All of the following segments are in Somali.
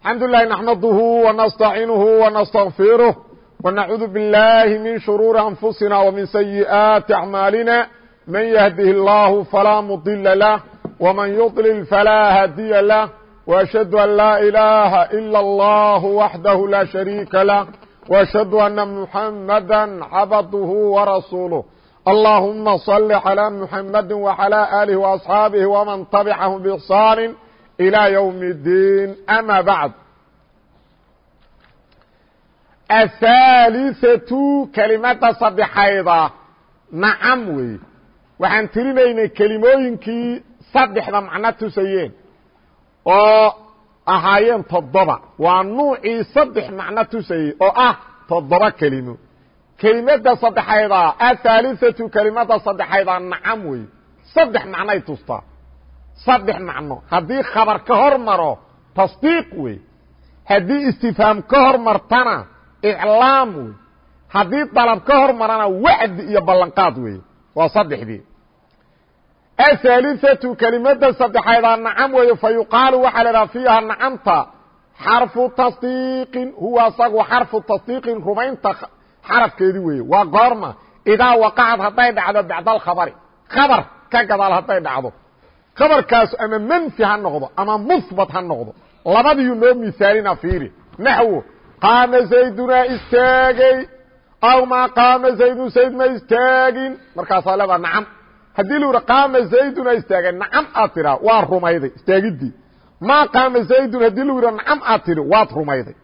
الحمd لله نحمده ونستعiنه ونستغفره ونعوذ بالله من شرور أنفسنا ومن سيئات أعمالنا من يهده الله فلا مضل له ومن يضلل فلا هدي له وأشهد أن لا إله إلا الله وحده لا شريك له وأشهد أن محمدا عبده ورسوله اللهم صل على محمد وعلى آله وأصحابه ومن تبعهم بإحصان إلى يوم الدين أما بعد الثالثة kelimada saddexayda nacam wey waxaan tirinaynay kelimooyinkii saddexda macno tusayeen oo ahaayeen toddoba waa nuucii saddex macno tusayey oo ah toddoba kelimo kelimada saddexayda athaalithatu kelimada saddexayda nacam wey saddex macnay tustaa saddex macno haddii khabar ka hor maro tasdiiq wey haddii istifhaam ka hor martana iclaam wey haddii dalab ka hor marana wacdi iyo ballanqaad wey waa saddexdii athaalithatu kelimada saddexaydaa nacam weeye fa yuqaalu waxaa la idhaha fiiha nacamta xarfu tasdiiqin huwa asagu xarfu tasdiiqin rumaynta xarafkeedii weeye waa goorma idaa waqacad hadday dhacdo bacda alkhabari khabar ka gadaal hadday dhacdo khabarkaasu ama manfi ha noqdo ama muhbat ha noqdo labadiiyu noo misaalina fiiri. Naxwo qaama zaydunaa istaagay aw maa qaama zaydun zayd ma istaagin. Markaasaa leedaa nacam. Haddii lu yihi qaama zaydunaa istaagay nacam aad tidhaa waa rumayday istaagidii maa qaama zaydun haddii lu yidha nacam aad tidhi waad rumayday.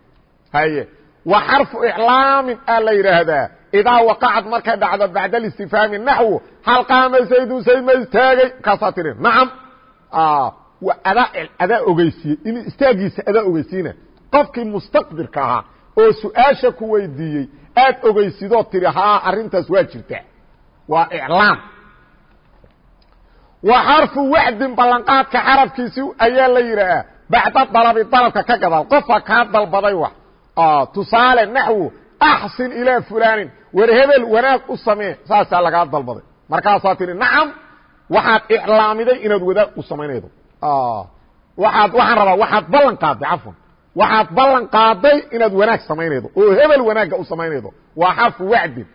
Haye wa xarfu iclaamin aa la yidhaahdaa idaa waqacad markay dhacdo bacda اlistifhaami naxwo hal qaama zaydun zayd ma istaagay markaasaa tidhi nacam adaa ogeysiiyey in istaagiisa adaa ogeysiina qofkii mustaqbirka ahaa oo su'aasha ku weydiiyey aad ogeysidoo tidhi haa arrintaas waa jirtaa waa iclaam wa xarfu wacdin ballanqaadka xarafkiisi ayaa la yidhaahaa bacda dalabi dalabka ka gadaal qofa kaa dalbaday wax tusaale naxwo axsin ilaa fulaanin war hebel wanaag u samee saasaa lagaa dalbaday. Markaasaa tihi nacam waxaad iclaamiday inaad wadaag u samaynaydo. Waaad waxaan rabaa waxaad ballan qaaday cafwan. Waxaad ballan qaaday inaad wanaag samaynaydo oo hebel wanaagga u samaynaydo. Waa xarfu wacdin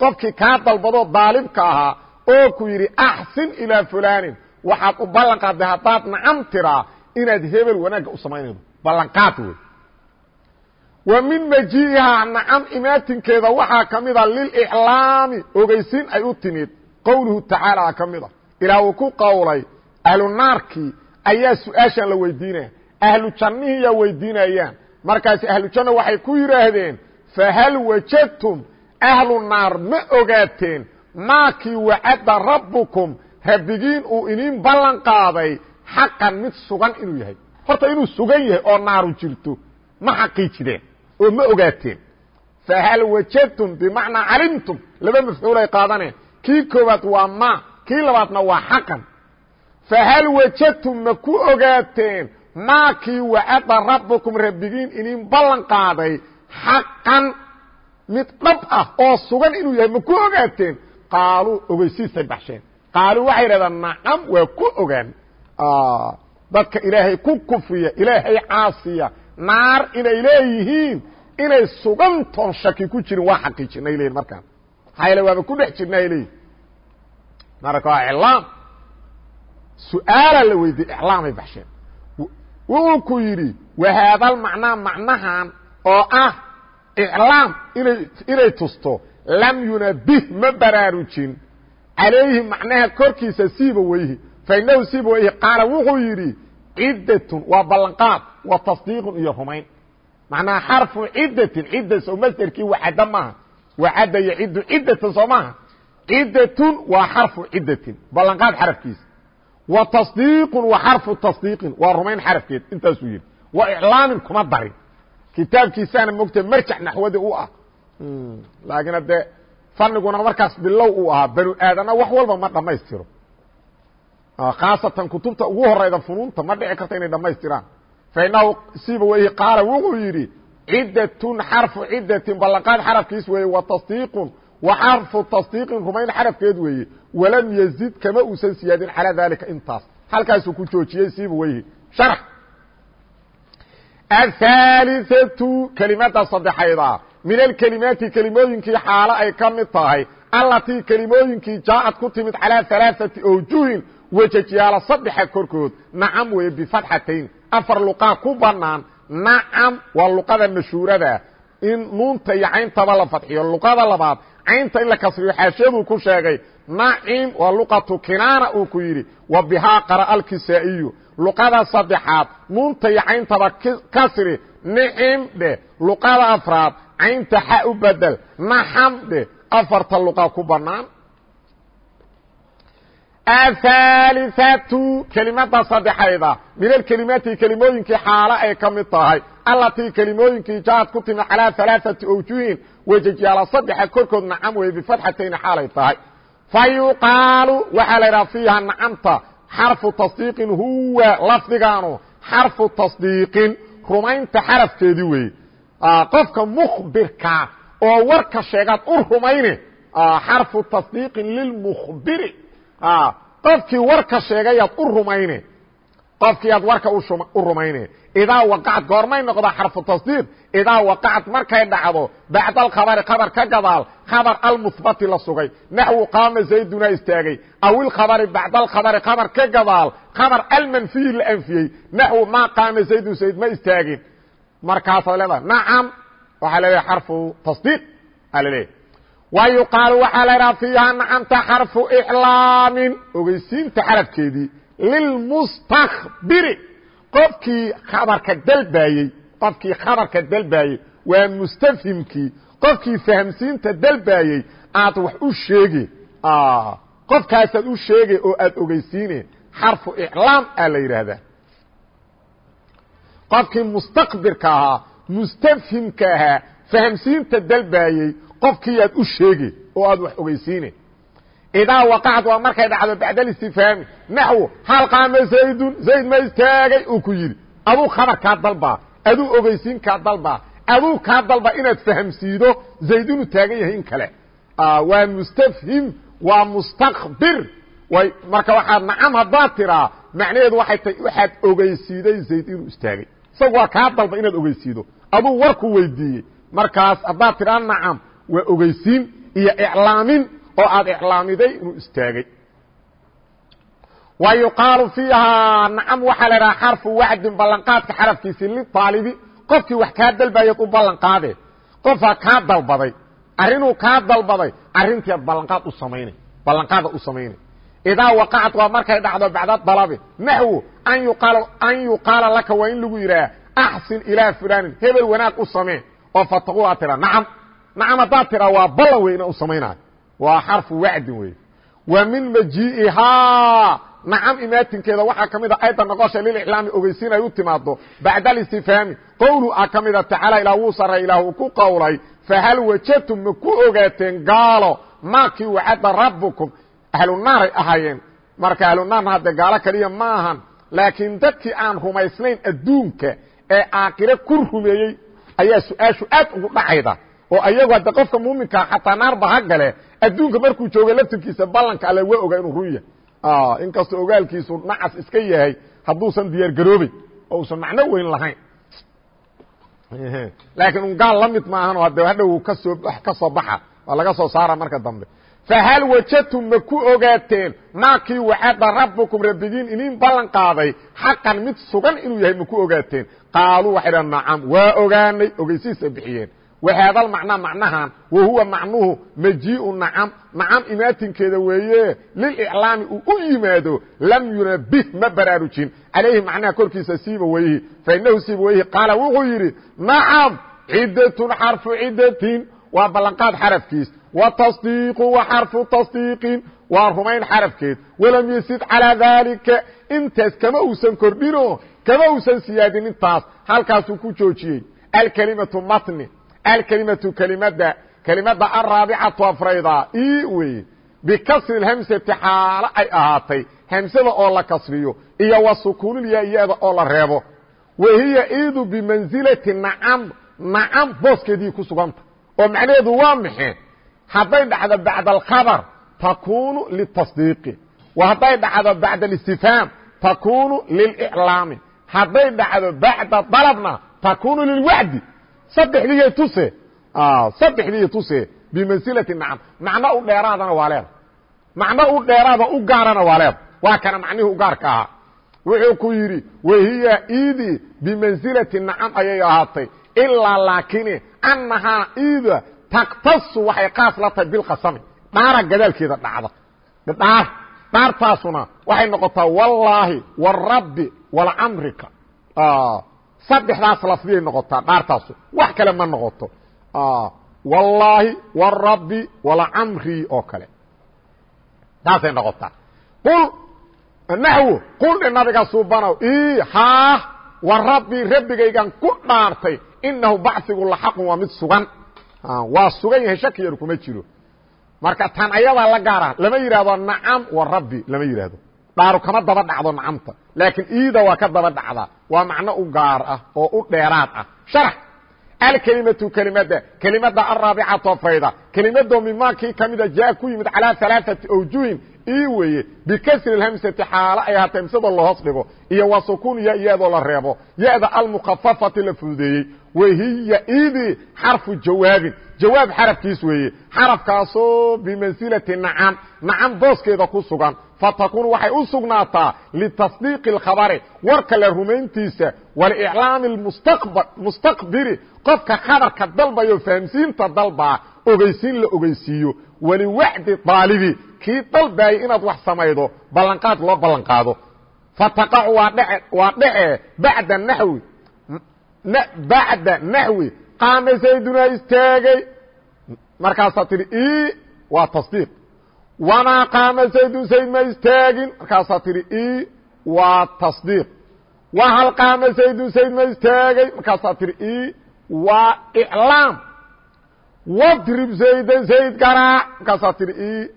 qofkii kaa dalbadoo daalibka ahaa oo ku yidhi axsin ilaa fulaanin. Waxaad u ballan qaaday haddaad nacam tiraa inaad hebel wanaagga u samaynaydo. Ballanqaad wey wa min majiihaa nacam imaatinkeeda waxaa ka mida liliclaami ogeysiin ay u timid. Qowluhu tacaala ka mid a. Ilaa uu ku qowlay ahlu naarkii ayaa su'aashan la weydiinaya. Ahlu jannihii yaa weydiinayaan markaasi ahlu janna waxay ku yidhaahdeen fahal wajadtum ahlu naar ma ogaateen? Maakii wacadda rabbukum. Rabbigiin uu iniin ballan qaaday xaqan mid sugan inuu yahay. Horta inuu sugan yahay oo naaru jirto ma xaqiijideen oo ma ogaateen. fahal wajadtum bimacnaa calimtum laba mafcuulay qaadaneen kii koowaad waa ma kii labaadna waa xaqan fahal wajadtum ma ku ogaateen maakii wacada rabbukum rabbigiin inin ballan qaaday xaqan mid dhab ah oo sugan inuu yahay ma ku ogaateen. qaaluu ogeysiisay baxsheen qaaluu waxay yidhahdaan nacam waa ku ogaan dadka ilaahay ku kufriya ilaahay caasiya naar inay leeyihiin inay sugantoon shaki ku jirin waa xaqiijinay leyihin markaan. Hayle waaba ku dhex jirnay leeyihiin marka waa iclaam. La weydiiyey iclaamay baxsheen. Wuxuu ku yidhi wahaadal macnaa macnahan oo ah iclaam inay inay tusto lam yunabih ma baraarujin. Calayhi macnaha korkiisa siiba weyhi fa inahu siiba weyhi qaala wuxuu yidhi ciddatun waa ballanqaad wa tasdiiqun iyo rumayn. Macnaha xarfu ciddatin cidda soo masderkii wacadda maaha wacadda yaciddu ciddatan soo maaha. Ciddatun waa xarfu ciddatin ballanqaad xarafkiisa. Wa tasdiiqun wa xarfu tasdiiqin waa rumayn xarafkeed intaasuu yidhi. Wa iclaamin kuma darin. Kitaabkiisaana mogta marjac naxwadi u ah. Laakiin haddee faniguna markaas bilow uu ahaa banu aadamna wax walba ma dhammaystiro. Khaasatan kutubta ugu horayda funuunta ma dhici karta inay dhammaystiraan fa inahu siba weyhi qaala wuxuu yidhi ciddatun xarfu ciddatin ballanqaad xarafkiis weeye wa tasdiiqun wa xarfu tasdiiqin rumayn xarafkeed weeye walam yazid kama uusan siyaadin calaa dalika intaas halkaasuu ku joojiyey siba weyhi sharax ahaaliatu kelimada saddexayda min alkelimaati kelimooyinkii xaalo ay ka mid tahay allatii kelimooyinkii jaaad ku timid calaa alaaati awjuhin wejajyaala saddexa korkood nacam weeye bifatxatayn afar luqaa ku banaan nacam waa luqada mashhuurada. In nuunta iyo cayntaba la fadxiyo. Luqada labaad caynta in la kasriyo xaashiyaduu ku sheegay nacim waa luqatu kinaana uu ku yidhi wa bihaa qara'a alkisaa'iyu. Luqada saddexaad nuunta iyo cayntaba kasri nicim dheh luqada afraad caynta xa u bedel naxam dheh afarta luqa ku banaan ahaaliatu kelimada saddexayda min alkelimaati kelimooyinkii xaalo ay ka mid tahay allatii kelimooyinkii jaad ku timi calaa alaaati awjuhin wejajyaala saddexa korkood nacam wey bifatxatayni xaalay tahay fa yuqaalu waxaa la idhaha fiiha nacamta xarfu tasdiiqin huwa lafdigaanu xarfu tasdiiqin rumaynta xarafkeedii weeye qofka mukbirkaa oo warka sheegaad u rumayne xarfu qofkii warka sheegayaad u rumayne. Qofkii aad warka u rumayne. Idaa waqacad goormay noqdaa xarfu tasdiiq idaa waqacad markay dhacdo bacda alkhabari khabar ka gadaal khabar almuhbati la sugay. Naxwu qaama zayduna istaagay. Aw ilkhabari bacda alkhabari khabar ka gadaal khabar almanfiyi la anfiyey. Naxwu maa qaama zaydun zayd ma istaagin. Markaasaad leedahay nacam waxaa leedahay xarfu tasdiiq aa laleeyahy wa yuqaalu waxaa la idhaha fiiha nacamta xarfu iclaamin ogeysiinta xarafkeedii lilmustakbiri qofkii khabarka dalbaayey qofkii khabarka dalbaayey waa mustafhimkii qofkii fahamsiinta dalbaayey aad wax u sheege qofkaasaad u sheege oo aad ogeysiine xarfu iclaam aa la yidhaahdaa qofkii mustaqbirka ahaa mustafhimka ahaa fahamsiinta dalbaayey qofkii aad u sheege oo aad wax ogeysiine. Idaa waqacad waa markay dhacdo bacda اlistifhaami naxwo hal qaama zaydun zayd ma istaagay? Uu ku yidhi aduu khabarkaa dalbaa aduu ogeysiinkaa dalbaa aduu kaa dalba inaad fahamsiido zayd inuu taagan yahay in kale. Waa mustafhim waa mustakbir marka waxaad nacam haddaad tiraa macnaheedu waxay tahay waxaad ogeysiiday zayd inuu istaagay. Isagu waa kaa dalba inaad ogeysiido. Aduu warku weydiiyey. Markaas haddaad tiraa nacam waa ogeysiin iyo iclaamin oo aad iclaamiday inuu istaagay. Wa fiihaa nacam waxaa la idhaha xarfu wacdin ballanqaadka xarafkiisi liaalibi qofkii wax kaa dalbayaad u ballanqaade qofaa kaa dalbaday arrinuu kaa dalbaday arrintii ad ballanqaad u samaynay ballanqaada u samaynay. Idaa waqacad waa markay dhacdo bacda dalabi naxwu an yuqaala an yuqaala laka waa in lagu yidhaha axsin ilaa fulanin hebel wanaag u samee. Oo fataqu aad tiraa nacam nacam haddaad tiraa waa ballan wey ina u samaynaayo waa xarfu wacdin wey wa min majii'ihaa. Nacam imaatinkeeda waxaa ka mid a ayda noqosha liliclaami ogeysiin ay u timaado bacda alistifhaami qowlu a ka mida tacaala ilaa wuu sarray ilaah uu ku qowlay fahal wajadtum ma ku ogaateen gaalo? Maakii wacadda rabbukum? Ahlunaaray ahaayeen. Marka ahlunaarna hadde gaalo keliya ma ahan. Laakiin dadkii aan rumaysnayn adduunka ee aakhire ku rumeeyey ayaa su'aashu aad ugu dhacayda oo ayagu hadde qofka muuminkaa xataa naarba ha gale adduunka markuu jooga laftirkiisa ballanka alle waa ogaa inuu run yahay inkastoo ogaalkiisu nacas iska yahay hadduusan diyaar garoobey oo usan macno weyn lahayn. Laakiin un gaal la mid maahano hadde hadhow ka soo ka soo baxa. Waa laga soo saara marka dambe. Fahal wajadtum ma ku ogaateen maakii wacada rabbukum rabbigiin inin ballan qaaday xaqan mid sugan inuu yahay ma ku ogaateen? Qaaluu waxay dhahan nacam waa ogaanay ogeysiisay bixiyeen wahaada macnaa macnahan wa huwa macnuhu majiiu nacam nacam imaatinkeeda weeye liliclaami uu u yimaado lam yunabih ma baraarujin calayhi macnaha korkiisa siiba weyhi fainahu siiba weyhi qaala wuxuu yidhi nacam cidatun xarfu cidatin waa ballanqaad xarafkiis wa tasdiiqu wa xarfu tasdiiqin waa rumayn xarafkeed walam yasid calaa daalika intaas kama uusan kordhino kama uusan siyaadin intaas halkaasuu ku joojiyey alkelimatu matni alkelimatu kelimada kelimada araabicatu afrayda i weye bikasri hamsati xaalo ay ahaatay hamsada oo la kasriyo iyo wa sukuunilyaa-iyada oo la reebo wa hiya iidu bimansilati nacam nacam booskeedii ku suganta oo macnaheedu waa maxe hadday dhacdo bacda alkhabar takunu litasdiiqi wa hadday dhacdo bacda alistifhaam takunu liliclaami hadday dhacdo bacda dalabna takunu lilwacdi saddexdiiy tuse. Saddexdiiy tuse. Bimansilati nacam. Macno u dheeraadana waa leeda macno u dheeraada u gaarana waa leeda waa kana macnihii u gaarka ahaa. Wuxuu ku yidhi wahiya iidii bimansilati nacam ayay ahaatay. Ilaa laakini annahaa iida taktasu waxay qaas la tahay bilqasami dhaara gadaalkeeda dhacda. Dhaar. Dhaartaasuna waxay noqotaa wallaahi warabbi walcamrika saddexdaas lafdiyay noqotaa? Dhaartaasu. Wax kale ma noqoto. Wallaahi warabbi walcamri oo kale. Taasay noqotaa. Qul naxwo qul nabiga suubanow i haa warabbi rabbigaygan ku dhaartay inahu bacigu laxaqun waa mid sugan. Waa sugan yahay shaki yar kuma jiro. Marka tan ayadaa la gaara. Lama yidhahdo nacam wa rabbi lama yidhaahdo dhaaru kama daba dhacdo nacamta laakiin iida waa ka daba dhacdaa. Waa macno u gaar ah oo u dheeraad ah. Sharax. Alkelimatu kelimada kelimada araabicatu afrayda kelimado mimaakii kamida jaa ku yimid calaa alaaati awjuhin ii weeye bikasri hamsati xaalo ay ahaatee hamsadoo lahoos dhigo. Iyo wa sukuun ya iyadoo la reebo. Ya-da almukhafafati la fududeeyey wahiya idii xarfu jawaabin. Jawaab xarafkiis weeye. Xarafkaasoo bimansilati nacam. Nacam booskeeda ku sugan. Fatakun waxay u sugnaataa litasdiiqi اlkhabari warka la rumayntiisa waliclaami mustaqbiri. Qofka khabarka dalbayo fahamsiinta dalbaa ogeysiin la ogeysiiyo. Waliwacdi daalibi kii dalbaayay inaad wax samaydo ballanqaad loo ballanqaado. Fataqacu waa dhece bada nawi bacda naxwi qaama zaydunaa istaagay. Markaasaa tidhi i waa tasdiiq. Wamaa qaama zaydun zayd ma istaagin. Markaasaa tidhi i waa tasdiiq. Wahal qaama zaydun zayd ma istaagay. Markaasaa tidhi i waa iclaam. Wadrib zaydan zayd garaac markaasaa tidhi i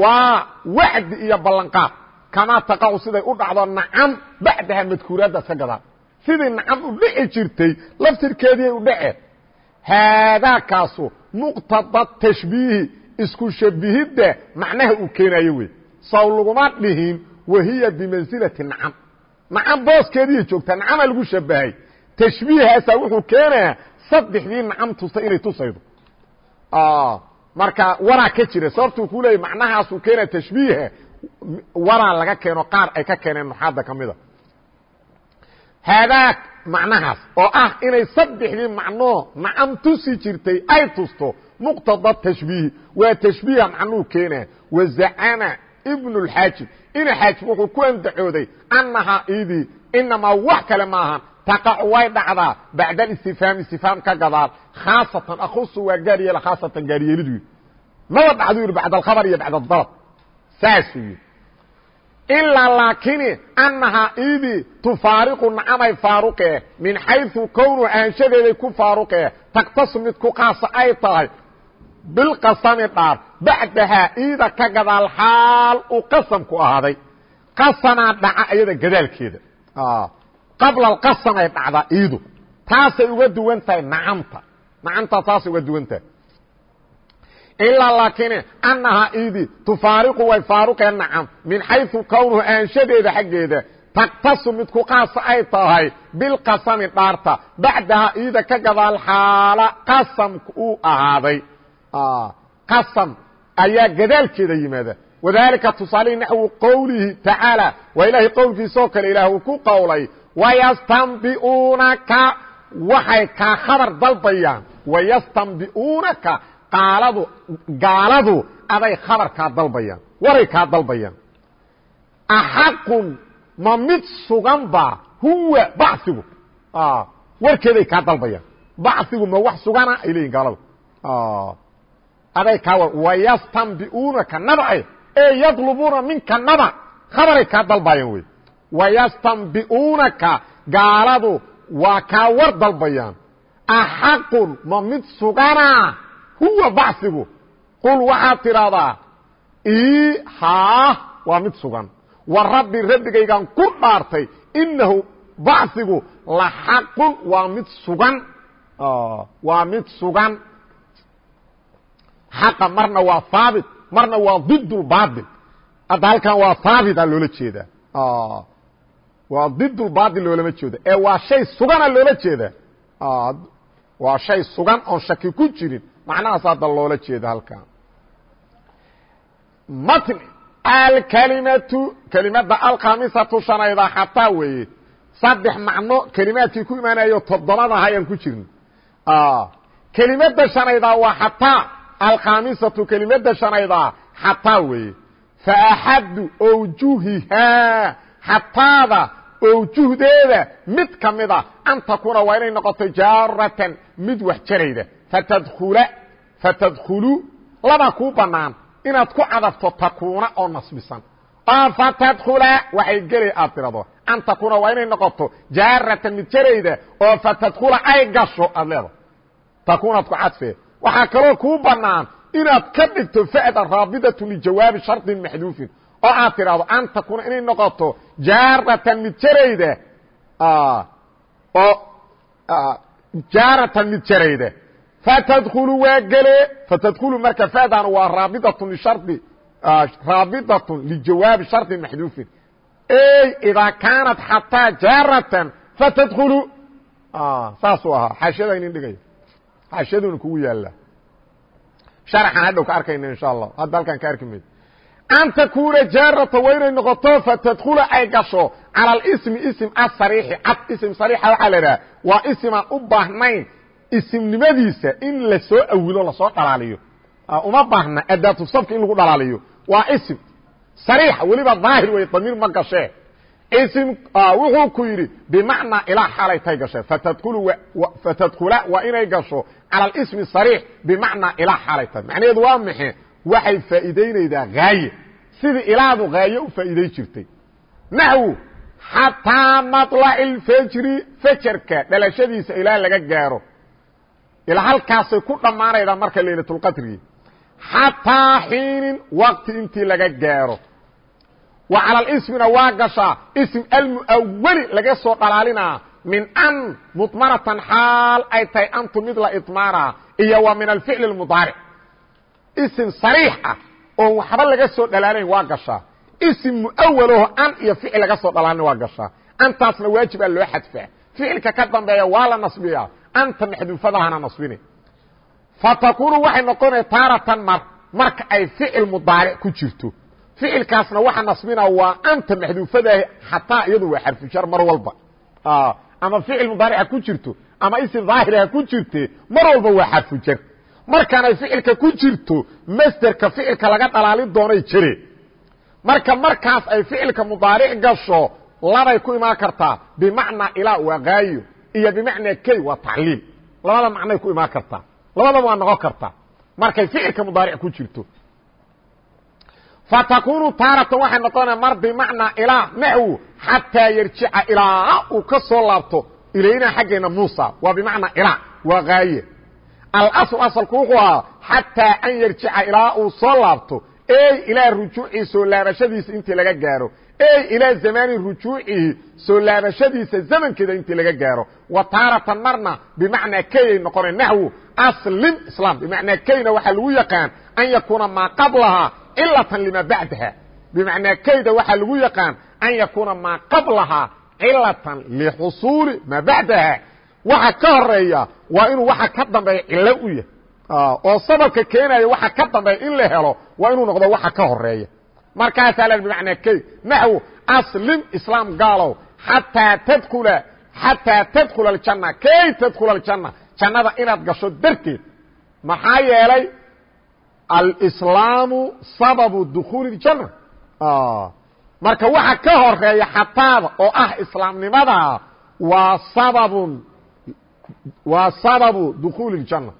waa wacdi iyo ballanqaad. Kamaa taqacu siday u dhacdo nacam bacdaha madkuuraaddaas ka gadaan sidii nacam u dhici jirtay laftirkeediiay u dhaceen haadaakaasu muqtada tashbiihi isku shabihidda macnaha uu keenayo wey saw laguma dhihin wahiya bimansilati nacam nacam booskeediiay joogtaa nacamaa lagu shabahay tashbiihaasaa wuxuu keenayaa saddexdii nacam tustay inay tusaydo. Marka waraa ka jira. Sababtuu ku leeyay macnahaasuu keenaya tashbiiha waraa laga keeno qaar ay ka keeneen nuxaadda ka mida haadaa macnahaas oo ah inay saddexdii macnoo nacam tusi jirtay ay tusto muqtada tashbiihi waa tashbiiha macnuu keenaa wazacama ibnu اlxaajib ina xaajib wuxuu ku andacooday annahaa idii inamaa wax kale maahan taqacu way dhacdaa bacda alistifhaami istifhaam ka gadaal khaasatan akhusu waa gaar khaasatan gaaryeelidu yidhi maba dhacdu yidhi bacd alkhabar iyo bacd adalab saasuu yidhi ilaa laakini annahaa idii tufaariqu nacamay faaruqee min xayثu kownu aanshadeeday ku faaruqee taktasu mid ku qaasa ay tahay bilqasami dhaar bacdahaa iida ka gadaal xaal uu qasamku ahaaday qasamaa dhaca iyada gadaalkeeda qabla alqasamay dhacdaa iidu taasay uga duwan tahay nacamta nacamtaa taasay uga duwan tahay ilaa laakiin annahaa idi tufaariqu way faaruqeen nacam min xayثu kownuhu aanshadeeda xaggeeda taktasu mid ku qaasa ay tahay bilqasami dhaarta bacdaha iida ka gadaal xaala qasamka uu ahaaday qasam ayaa gadaalkeeda yimaada wadalika tusaalihii naxwu qowlihi tacaalى waa ilaahay qowlkiisoo kale ilaah uu ku qowlay wayastanbi'uunaka waxay kaa khabar dalbayaan wayastanbi'uunaka qaaladu gaaladu aday khabar kaa dalbayaan waray kaa dalbayaan. Axaqun ma mid sugan ba huwa bacigu warkeeday kaa dalbayaan. Bacigu ma wax sugana ay leeyihiin gaaladu. Aday kaa wayastanbi'uunaka nabce ee yadlubuuna minka naba. Khabaray kaa dalbayaan wey. Wayastanbi'uunaka gaaladu waa kaa war dalbayaan. Axaqun ma mid sugana huwa bacigu qul waxaad tidhaahdaa ii haa waa mid sugan wa rabbi rabbigaygaan ku dhaartay inahu bacigu la xaqun waa mid sugan waa mid sugan xaqa marna waa haabit marna waa ضid اbaaطil hadda halkan waa haabita loola jeedaa waa ضid اlbaaطil loolama jeedo ee waa shay sugana loola jeedaa waa shay sugan oon shaki ku jirin macnahaas hadda loola jeeda halkan. Matn alkalimatu kelimada alkhamisatu shanayda xataa weeye. Saddex macno kelimaadkii ku imaanayo toddobada hayaan ku jirno kelimada shanaydaa waa xataa alkhamisatu kelimada shanaydaa xataa weeye. Faaxadu owjuhihaa xataada owjuhdeeda mid ka mida an takuuna waa inay noqoto jaaratan mid wax jarayda fatadkhulu laba kuu banaan inaad ku cadafto takuuna oo nasbisan oo fatadkula waxay gelay aad tirado an takuuna waa inay noqoto jaaratan mid jarayda oo fatadkula ay gasho aad leedaho takuunaad ku cadfee waxaa kaloo kuu banaan inaad ka dhigto fa'da raabidatu lijawaabi shardin maxduufin oo aad tidhaahdo an takuuna inay noqoto jaaratan mid jarayda oo jaaratan mid jarayda fatadkulu waa gele fatadkulu marka fa'dan waa raabidatun lishardi raabidatun lijawaabi shardin maxduufin idaa kaanat xataa jaaratan fatadkulu saasuu ahaa xaashiyada inin dhigaya xaashiyaduna kugu yaalla sharxan hadhow ka arkayna insha allah hadda halkaan ka arki maydo an takuuna jaarata waa inay noqoto fatadkula ay gasho cala alismi ism asariixi cad ism sariixa waxaa la idhaha waa ismaan u baahnayn isimnimadiisa in la soo awilo la soo dhalaaliyo. Uma baahna adaatu sabka in lagu dhalaaliyo. Waa ism sariixa weliba daahir wey damiir ma gashee. Ism wuxuu ku yidhi bimacnaa ilaa xaalay tay gashee. Fatadkula waa inay gasho cala alismi sariix bimacnaa ilaa xaalay tay. Macnaheedu waa maxe waxay faa'iidaynaydaa haaye sidii ilaadu haaye u faa'iiday jirtay. Naxwu xataa maطlaci اlfajri fajarka dhalashadiisa ilaa laga gaaro ilaa halkaasay ku dhammaanaydaa marka laylatulqadrigi xataa xiinin waqti intii laga gaaro. Wa cala lismina waa gashaa ism almuawali laga soo dhalaalinaa min an mudmaratan xaal ay tahay antu mid la iyo wa min alficli اmudaaric ism sariix ah oon waxba laga soo dhalaalayn waa gashaa ism muawalaho an iyo ficil laga soo dhalaalina waa gashaa antaasna waajibaa loo xadfaa ficilka ka dambeeya waa la nasbiyaa. Anta maxduufadahana nasbine fatakunu waxay noqonaya taaratan mar marka ay ficil mudaaric ku jirto. Ficilkaasna waxa nasbina waa anta maxduufadaah xataa iyadu waa xarfujar mar walba. Ama ficil mudaarica ku jirto ama ism daahiraha ku jirte mar walba waa xarfujar markaanay ficilka ku jirto masderka ficilka laga dhalaalin doonay jire. Marka markaas ay ficilka mudaaric gasho labay ku imaan kartaa. Bimacnaa ilaa waa gaayo iyo bimacnaa key waa tacliil. Labada macnay ku imaan kartaa. Labadaba waa noqon kartaa. Markay ficilka mudaaric ku jirto. Fatakunu taaratan waxay noqonaya mar bimacnaa ilaa naxwu xataa yarjica ilaa uu ka soo laabto ilaynaa xaggeena muusa. Waa bimacnaa ilaa waa gaaye. Alasl asalku wuxuu ahaa xataa an yarjica ilaa uu soo laabto ey ilaa rujuucii soo laabashadiisa intii laga gaaro ey ilaa zamaani rujuucihi soo laabashadiisa zamankeeda intii laga gaaro. Wa taaratan marna bimacnaa keyay noqona naxwu aslim islaam. Bimacnaa keyna waxaa lagu yaqaan an yakuuna maa qablahaa cilatan lima bacdaha. Bimacnaa keyda waxaa lagu yaqaan an yakuuna maa qablahaa cilatan lixusuuli maa bacdaha. Waxa ka horreeya waa inuu waxa ka dambeeya cilo u yahay. Oo sababka keenaya waxa ka dambeeya in la helo waa inuu noqdo waxa ka horreeya markaasaa la bimacnaa key naxwu aslim islaam gaalow xataa tadkula xataa tadkula aljanna kay tadkula aljanna jannada inaad gasho darteed maxaa yeelay alslaamu sababu dukuuli اjanna marka waxa ka horreeya xataada oo ah islaamnimada waa sababun waa sababu dukuuli اjanna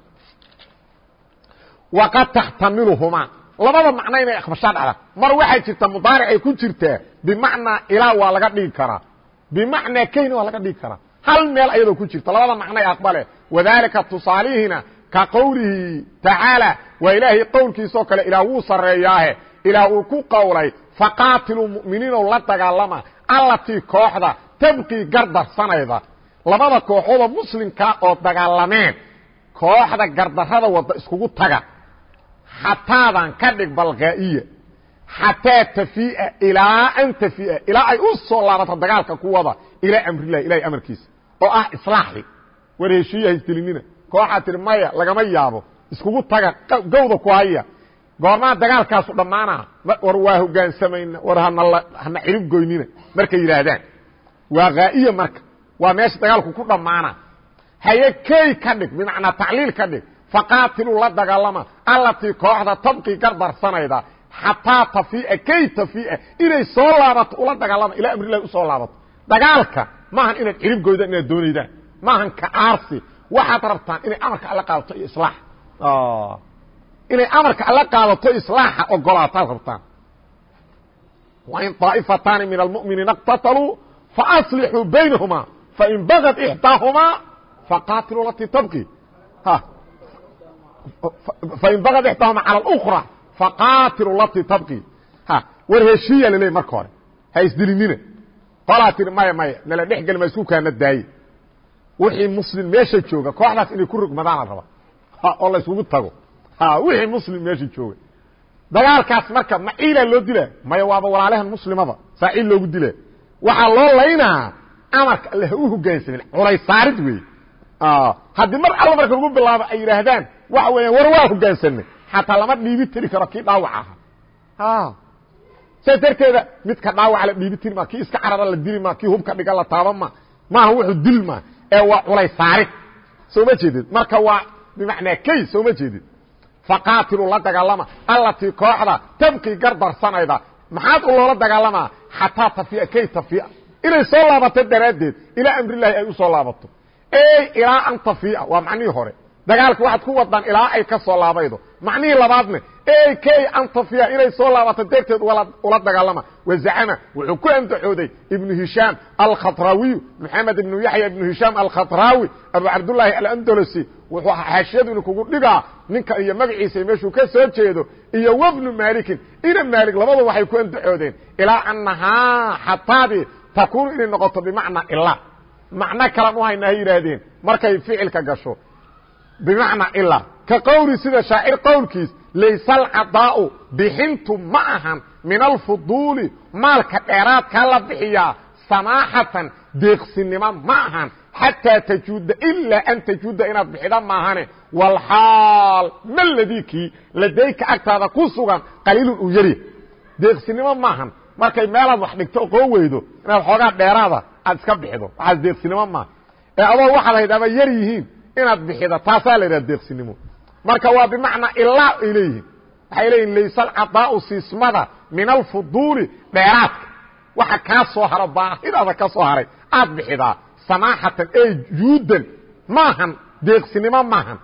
waqad taxtamiluhumaa labada macno inay aqbashaa dhacda mar waxay jirta mudaaricay ku jirtaa bimacnaa ilaa waa laga dhigi karaa bimacnaa keyna waa laga dhigi karaa hal meel ayadoo ku jirta labada macnay aqbale. Wadalika tusaalihina ka qowlihi tacaalى waa ilaahay qowlkiisoo kale ilaah wuu sareeyaahe ilaah uu ku qowlay faqaatiluu mu'miniinow la dagaalama allatii kooxda tabqii gardarsanayda. Labada kooxoodoo muslimkaa oo dagaalameen kooxda gardarrada wadda iskugu taga xataadan ka dhig balqaa'iya xataa tafii'a ilaa an tafii'a ilaa ay u soo laabato dagaalka kuwada ilaa amrilahi ilahay amarkiisa. Oo ah islaaxi. War heshiiya haisdilinina kooxaa maya lagama yaabo. Iskugu taga gawda ku haya. Goormaa dagaalkaasu dhammaana war waa hogaansamayna war hana hana cirib goynina markay yidhaahdaan. Waa haa'iya marka. Waa meesha dagaalku ku dhammaana haye key ka dhig bimacnaa tacliil ka dhig faqaatiluu la dagaalama. Allatii kooxda tabqii gardarsanayda xataa tafiia kay tafiia inay soo laabato ula dagaalama. Ilaa amrilahi u soo laabato. Dagaalka maahan inaad cirib goydaan inaad doonaydaan maahan kacaarsi waxaad rabtaan inay amarka alla qaadato iyo islaax. Inay amarka alla qaadato islaaxa ogolaataad rabtaan. Wain طaa'ifataani min almu'miniina اqtataluu faaslixuu baynahumaa fain bagad ixdaahumaa faqaatiluu latii tabqi fain bagad ixdaahuma cala اlأkra faqaatilu lati tabqi war heshiiya laleey marka hore ha isdilinina qolaa tii maya maya nala dhexgeli ma isku kaana daaye wixii muslim meesha jooga kooxdaas inay ku rogmadaan la raba oo la isugu tago wixii muslim meesha jooga dagaalkaas marka ma ciilaa loo dilaa maya waaba walaalahan muslimaba saa ciil loogu dilaa waxaa loo laynaa amarka alle ha u hoggaansamin culaysaarid weeye haddii mar alla marka lagu bilaabo ay yidhaahdaan waxa weeyaan war waa hogaansanay. Xataa lama dhiibi tiri karo kii dhaawac ahaa saas darteeda midka dhaawaca la dhiibi tiri ma kii iska carara la dili ma kii hubka dhiga la taaba ma maaha wuxuu dil ma ee waa culays saarid soo ma jeedid marka waa bimacnaa kay soo ma jeedid faqaatilu la dagaalama allatii kooxda tabqii gardarsanayda maxaad u loola dagaalamaa xataa tafiya kay tafiya. Inay soo laabato daraaddeed ilaa amrilahi ay u soo laabato. Ey ilaa an tafiya waa macnihii hore dagaalka waxaad ku wadaan ilaa ay ka soo laabaydo. Macnihii labaadne ey kay an tafiya inay soo laabato darteed ula dagaalama. Wazacama wuxuu ku andacooday ibnu hishaam alkhadraawiyu maxamed ibnu yaxya ibnu hishaam alkhadraawi abu cabdullaahi alandolosi wuxuu xaashiyadu inu kugu dhigaa ninka iyo magaciisa meeshuu ka soo jeedo iyo wabnu maalikin. Ina maalik labadu waxay ku andacoodeen ilaa annahaa xataadii takuunu inay noqoto bimacnaa ila macno kalan u hayna ha yidhaahdeen markay ficilka gasho bimacnaa ila ka qowli sida shaacir qowlkiis layse alcadaa'u bixintu ma ahan min alfuduuli. Maalka dheeraadkaa la bixiyaa samaaxatan deeqsinimo ma ahan xataa tajuuda ilaa an tajuuda inaad bixida maahane walxaal ma ladii kii ladayka agtaada ku sugan qaliilun uu yarya deeqsinimo maahan markay meelaad wax dhigto qoo weydo inaad xoogaa dheeraada aad iska bixido waxaas deeqsinimo maaha ee adoo waxaad hayd ama yar yihiin inaad bixido taasaa la yidhaha deeqsinimo. Marka waa bimacnaa ilaa ay leeyihiin. Waxay leeyihiin layse alcadaa'u siismada min alfuduuli dheeraadka waxa kaa soo haro baahidaada ka soo haray. Aad bixidaa samaaxatan ey juudan. Maahan deeqsinimo maahan.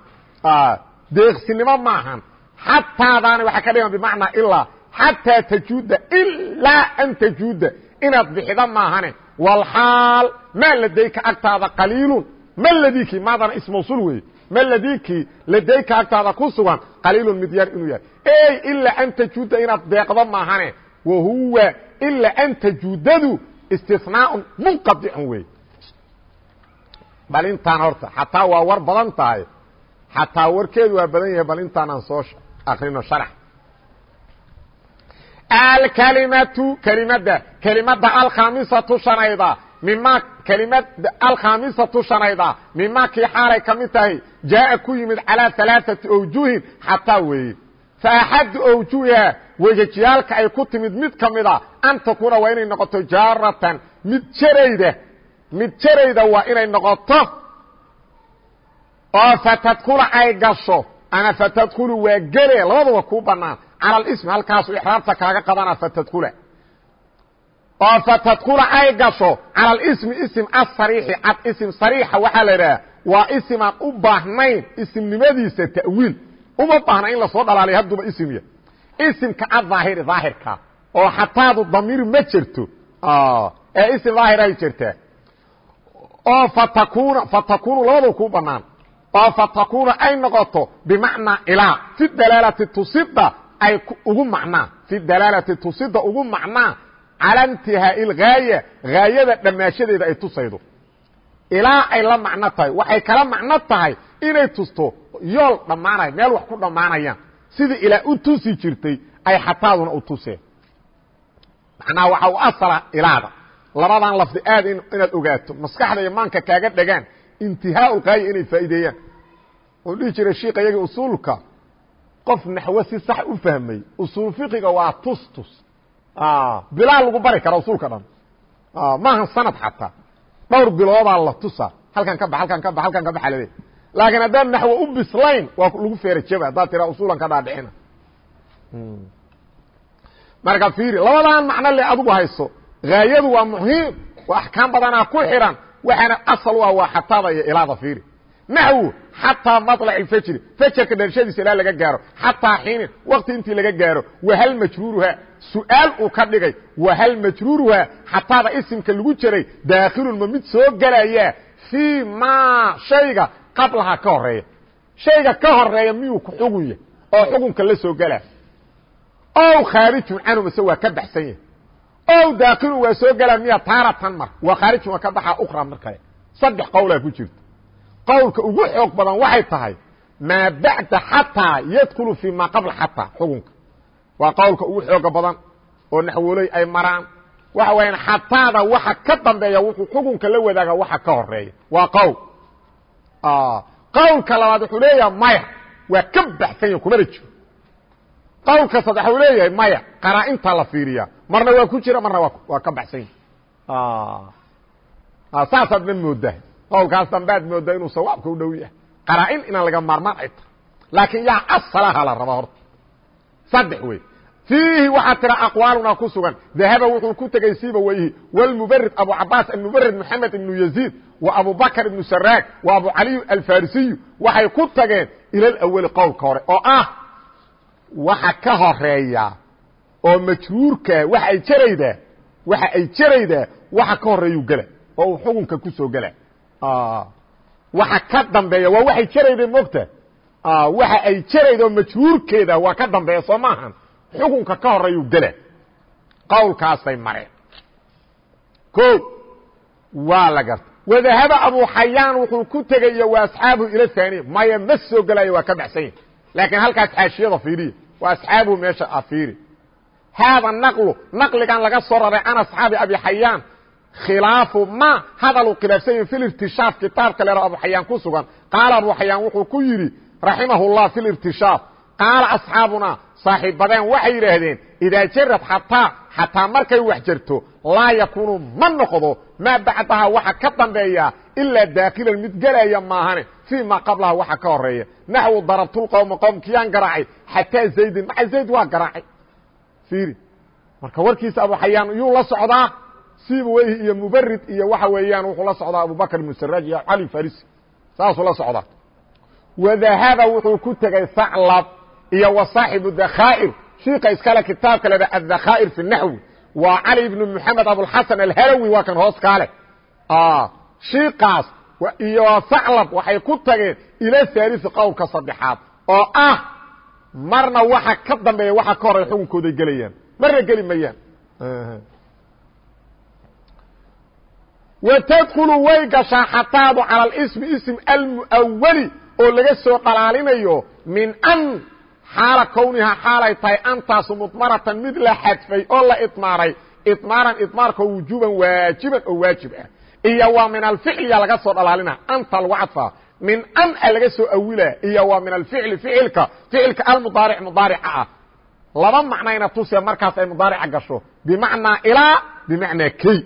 Deeqsinimo maahan. Xataadaani waxaa ka dhigan bimacnaa ilaa. Xataa tajuuda ilaa an tajuuda inaad bixida maahane walxaal maa ladayka agtaada qaliilun ma ladikii maadana ismawsul weeye ma ladikii ladayka agtaada ku sugan qaliilun mid yar inuu yahay ilaa an tajuuda inaad deeqdo maahane wa huwa ilaa an tajuudadu istinaaun munqadicun weeye bal intaan horta xataa waa war badan tahay xataa warkeedu waa badan yahay bal intaan aan soo akrino sharx alkalimatu kelimada kelimada alkhamisatu shanayda mima kelimada alkhamisatu shanayda mima kii xaalay ka mid tahay jaaa ku yimid calaa alaaثati awjuhin xataa weeye fa axadu awjuhiha wejajyaalka ay ku timid mid ka mida an takuuna waa inay noqoto jaaratan mid jarayda mid jarayda waa inay noqoto oo fatadkula ay gasho ama fatadkulu waa gele labadaba kuu banaan cala alismi halkaasu ixraabta kaaga qabana fatadkula oo fatadkula ay gasho cala alismi isim asariixi cad isim sariixa waxaa la idhaha waa isimaan u baahnayn isimnimadiisa ta'wiil. Uma baahna in la soo dhalaaliya hadduba isimya isimka adaahiri daahirka oo xataadu damiir ma jirto ee isim daahir ay jirtaa. Oo fatakuna fatakunu labadaba kuu banaan oo fatakuna ay noqoto bimacnaa ilaa fi dalaalati tusida ay ugu macnaa fi dalaalati tusida ugu macnaa cala intihaai اlgaaya gaayada dhammaashadeeda ay tusaydo. Ilaa ay la macno tahay waxay kala macno tahay inay tusto yool dhammaanaya meel wax ku dhammaanayaan. Sidii ilaa u tusi jirtay ay xataaduna u tuseen macnaha waxa u asala ilaada. Labadan lafdi aad inaad ogaato maskaxda iyo maanka kaaga dhegaan intihaa lqaaya inay faa'iideeyaan. Oo dhihi jiray shiika iyagii usuulka qof naxwo si sax u fahmay usuul fiqiga waa tus tus bilaa lagu bari kara usuulka dhan. Maaha sanad xataa. Dhowr biloodaa la tusa. Halkan ka ba halkan ka ba halkan ka baxa laleey laakiin haddaan naxwo u bislayn waa lagu feerajaba haddaad tiraa usuulan ka dhaadhicina. Marka fiiri labadan macno le adugu hayso. Haayadu waa muhiim oo axkaam badanaa ku xiran. Waxaana asal u ah waa xataada iyo ilaada fiiri naxwu xataa maطlac اfjri fjrka dhalashadiisa ilaa laga gaaro xataa xiinin wakti intii laga gaaro wahal majruuruhaa su'aal uu ka dhigay wahal majruuruhaa xataada isimka lagu jiray daakhilun ma mid soo gelaya fii ma shayga qablaha ka horreeya shayga ka horreeya miyuu ku xugun yahy oo xukunka la soo gelaa ow khaarijun canhu mase waa ka baxsan yahay ow daakilun waa soo gelaa miya taaratan mar waa khaarijun waa ka baxaa ukra mar kale saddex qowlaa ku jirta qowlka ugu xoog badan waxay tahay maa bacda xataa yadkulu fii maa qabla xataa xukunka. Waa qowlka ugu xooga badan oo naxwooley ay maraan. Waxa wayaan xataada waxa ka dambeeya wuxuu xukunka la wadaaga waxa ka horreeya waa qowl. Qowlka labaad wuxuu leeyahay maya. Waa ka baxsan yahi kumana jiro. Qowlka saddex uu leeyahay maya. Qaraa-intaa la fiiriya marna waa ku jira marna waa ka baxsan yahi saasaadna moodaa qowlkaas dambaad moodaa inuu sawaabka u dhow yahay. Qaraa-in inaan laga maarmaan ay tahay. Laakiin yaa asalaha la rabaa horta. Saddex wey fiihi waxaa tira aqwaaluna ku sugan. Dahaba wuxuu ku tegey siba weyhi wlmubarid abu cabaas almubarid moxamed ibnu yaziid wa abu bakr ibnu saraag wa abu caliy alfarisiyu waxay ku tageen ila qowlka hore oo ah waxa ka horreeya oo majruurka waxa ay jaraydaa waxa ay jaraydaa waxa ka horeeyuu gela oo uu xukunka ku soo gela waxa ka dambeeya waa waxay jarayda mogta waxa ay jarayda oo majruurkeeda waa ka dambeeya soo maahan xukunka ka horeeyuu gela qowlkaasay mareen o waa la garta wadahaba abu xayaan wuxuu ku tegay iyo wa asxaabuhu ila haaniya maya ma soo gelayo waa ka baxsan yahi laakiin halkaas xaashiyada fiiriya waa asxaabuhu meesha a haada naqlu naqligan laga soo raray can asxaabi abi xayaan khilaafu ma hadaluu khilaafsan yahi fi lirtishaaf kitaabka leero abu xayaan ku sugan. Qaala abu xayaan wuxuu ku yidhi raximahu llah fi lirtishaaf qaala asxaabuna saaxiibadeen waxay yidhaahdeen idaa jarad xataa xataa markay wax jarto laa yakuunu ma noqdo maa bacdaha waxa ka dambeeya ilaa daakilan mid gelaya maahane fii ma qablaha waxa ka horreeya naxwu darabtulqowma qowmkiyaan garaacay xataa zaydin maca zayd waa garaacay? Fiiri. Marka warkiisa abu xayaan yuu la socdaa sibaweyhi iyo mubarid iyo waxa weeyaan wuxuu la socdaa abubakr ibnu saraaj iyo cali farisi. Saasuu la socdaa. Wadahaba wuxuu ku tegay saclab iyo wa saaxibu dakhaa'ir shiika iskale kitaabka leda adakhaa'ir fi naxwi waa cali ibnu moxamed abulxasan alharawi waa kan hoos kaale. Shiikaas iyo saclab waxay ku tageen ila haalisi qowlka saddexaad oo ah marna waxa ka dambeeya waxa ka horeya xukunkooday gelayaan. Marna geli mayaan watadkulu way gashaa xataadu cala alismi ism almu'awali oo laga soo dhalaalinayo min an xaala kownihaa xaalay tahay antaasu mudmaratan mid la xadfay oo la idmaaray idmaaran idmaarka wujuuban waajiban oo waajib ah iyo waa min alficliya laga soo dhalaalina anta lagu cadfaa min an a laga soo awila iyo waa min alficli ficilka ficilka almudaaric mudaarica ah laba macnayna tuse markaas ay mudaarica gasho bimacnaa ilaa bimacnaa key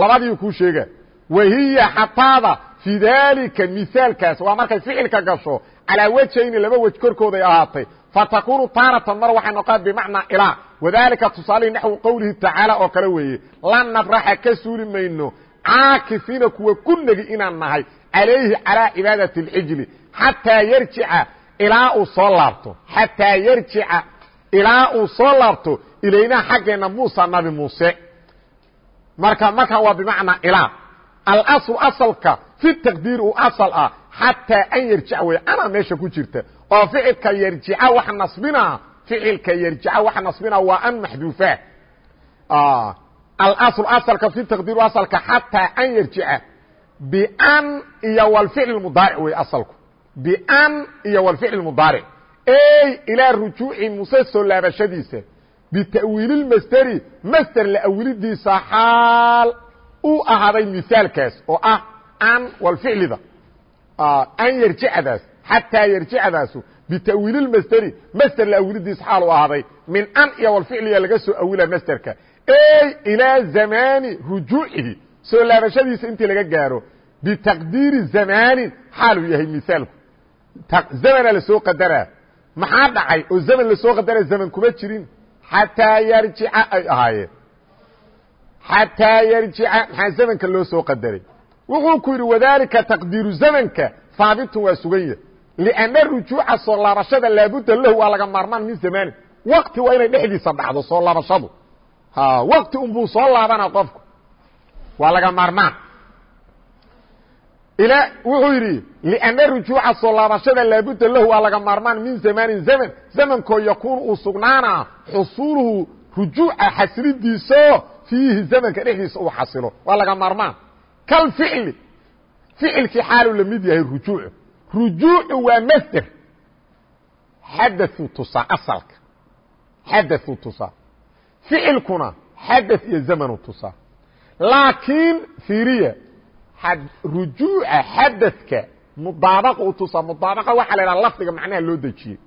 labadiiu kuu sheega wahiya xataada fii daalika misaalkaas waa markay ficilka gasho calaa wejayni laba wej korkooday ahaatay. Fatakunu taaratan mar waxay noqon bimacnaa ilaa. Wadalika tusaalihi naxwi qowlihi tacaala oo kale weeye. Lan nabraxa ka suuli mayno caakifiina kuwa ku negi inaan nahay calayhi calaa cibaadati اlcijli xataa yarjica ilaa uu soo laabto. Xataa yarjica ilaa uu soo laabto ilaynaa xaggeenna muusa nabi muuse. Marka markan waa bimacnaa ilaa alasl asalka fi taqdiir uu asal ah xataa an yarjica wey anaa meesha ku jirta. Oo ficilka yarjica wax nasbina ficilka yarjica wax nasbina waa an maxduufa. Alasl asalka fi taqdiir asalka xataa an yarjica ban iyo wlficl mudaaric wey asalku. Ban iyo wlficl mudaaric ey ilaa rujuuci muse soo laabashadiisa. Bita'wiili masderi masder la awilidiisa xaal u ahaaday misaalkaas oo ah an walficlida an yarjicdaas xataa yarjicdaasu bita'wiililmasderi masder la awilidiis xaal u ahaaday min an iyo walficliya laga soo awila masderka ey ilaa zamaani rujuucihi soo laabashadiisa intii laga gaaro bitaqdiiri zamaanin xaaluu yahay misaalku. Zamana la soo qadaraa maxaa dhacay oo zaman la soo qadara zaman kuma jirin xataa yarjica ay ahaayeen xataa yarjica maxaa zamanka loo soo qadaray wuxuu ku yidhi wadaalika taqdiiru zamanka haabitun waa sugan yahay lianna rujuuca soo laabashada laabudda lahu waa laga maarmaan min zamaani wakti waa inay dhexdiisa dhacdo soo laabashadu wakti unbuu soo laabana qofku waa laga maarmaan ila wuxuu yidhi lianna rujuuca soo laabashada laabudda lahu waa laga maarmaan min zamaanin zaman zamankoo yakuunu uu sugnaana xusuuluhu rujuuca xasilidiisao fiihi zamanka dhexdiisa uu xasilo. Waa laga maarmaan. Kalficli ficilkii xaaluu la mid yahay rujuucu rujuucu waa masder. Xadau tusaa asalka. Xadau tusaa ficilkuna xada iyo zamanu tusaa laakiin fiiriya rujuuca xadadka mudaabaq u tusaa mudaabaqa waxaa la idhaha lafdiga macnaha loo dejiyey.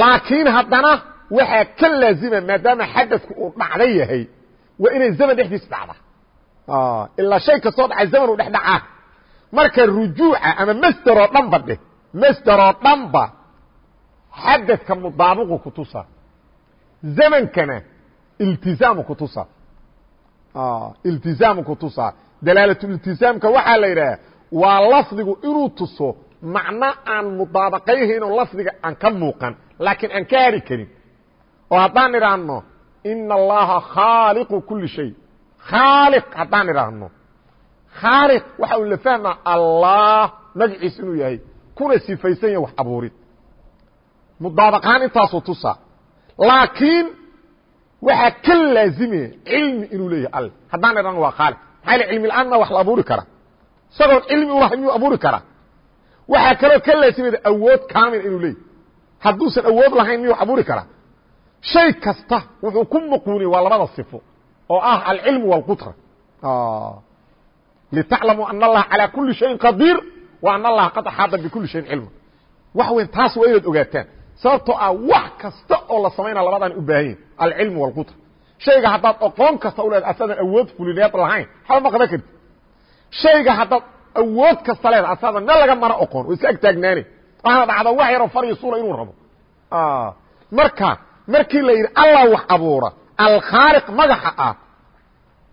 Laakiin haddana waxaa ka laazima maadaama xadadku uu dhacda yahay waa inay zaman dhexdiis dhacda. Ilaa shay kastoo dhacay zaman u dhex dhacaa marka rujuuca ama masder oo dhan ba dheh masder oo dhan ba xadadka mudaabaqu ku tusa. Zamankana iltizaamu ku tusa. Iltizaamu ku tusaa dalaalatuliltisaamka waxaa la yidhaha waa lafdigu inuu tuso macno aan mudaabaqayhaynoo lafdiga aan ka muuqan laakiin aan ka hari karin oo haddaan idhaahno ina allaha khaaliqu kuli shay. Khaaliq haddaan idhaahno. Khaaliq waxa uu la fahmaa allah magaciis inuu yahay. Kuna sifaysan yahay wax abuurid. Mudaabaqaan intaasuu tusaa. Laakiin waxaa ka laazimaya cilmi inuu leeyahay alle haddaan idhahno waa khaaliq. Maaa cilmi la'aan ma wax la abuuri kara. Isagoon cilmi ulahayn miyuu abuuri karaa waxaa kaloo ka laasimada awood kaamil inuu leeyahy hadduusan awood lahayn miyuu abuuri karaa shay kasta wuxuu ku muquuni waa labada sifo oo ah alcilmu wاlqutra ah. litaclamuu ana allaha calaa kuli shayin qadiir wa ana allaha qad axaada bikuli shayin cilma wax weyn taas waa inaad ogaataan. Sababtoo ah wax kasta oo la samaynaa labadaan u baahan yahin alcilmu wاlqutra shayga haddaad oqoon kasta u leedahay asaadan awood fulineed lahayn xalama qaban kartid shayga haddaad awood kasta leedahay asaadan meel laga mana oqoon waa iska agtaagnaane waxaana dhacda wax yaroo fariyo suula inuu rabo. Ah. Marka markii la yidhi allah wax abuura. Alkhaaliq magaxa ah.